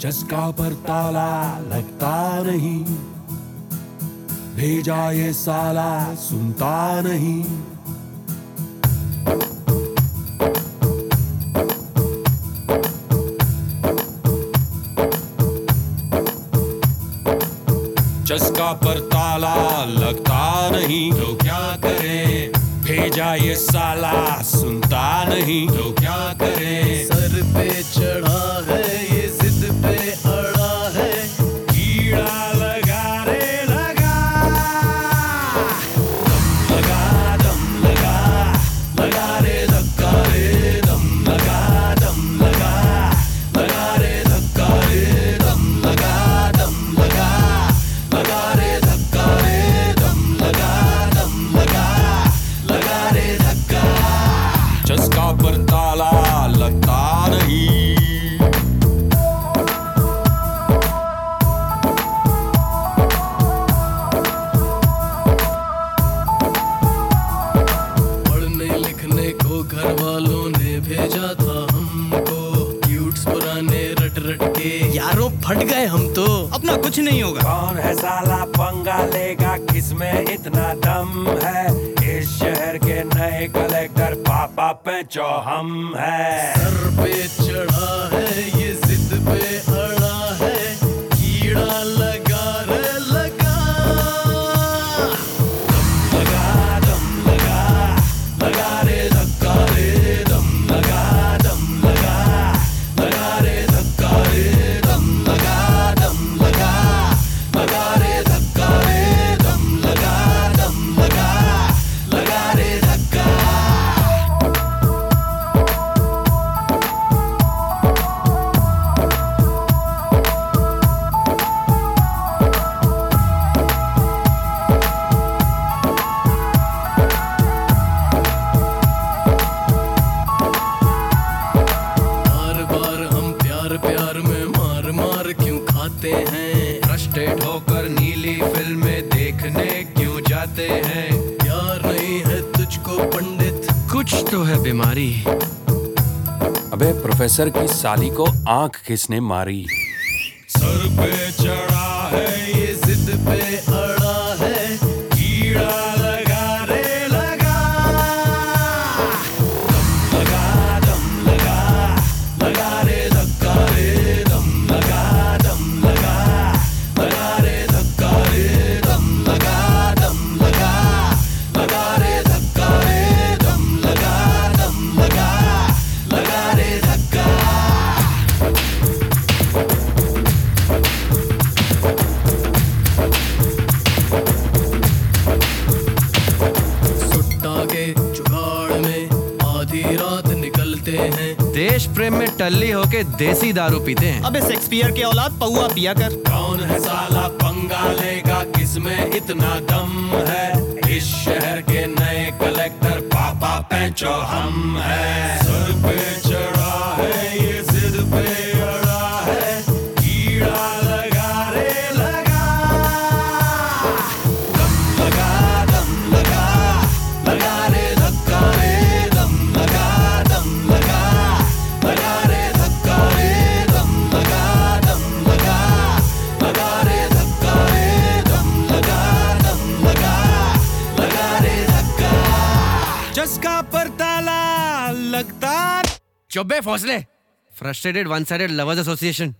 चस्का पर ताला लगता नहीं। भेजा ये साला सुनता नहीं। चस्का पर ताला लगता नहीं। तो क्या करे? भेजा ये साला सुनता यारों फट गए हम तो। अपना कुछ नहीं होगा। कौन है साला पंगा लेगा? किसमें इतना दम है? इस शहर के नए कलेक्टर पापा पे जो हम है। सर पे प्यार में मार मार क्यों खाते हैं? फ्रस्ट्रेट होकर नीली फ़िल्में देखने क्यों जाते हैं? प्यार नहीं है तुझको पंडित। कुछ तो है बीमारी। अबे प्रोफेसर की साली को आँख किसने मारी? सर पे चढ़ा है ये जिद पे देश प्रेम में टल्ली होके देसी दारू पीते हैं। अबे शेक्सपियर के औलाद पौआ पिया कर। कौन है साला पंगा लेगा? किसमें इतना दम है? इस शहर के नए कलेक्टर पापा पैंचो हम है। सर पे चढ़ा है ये सिर पे। चस्का पर ताला लगता Choubey फौसले। Frustrated one sided lovers association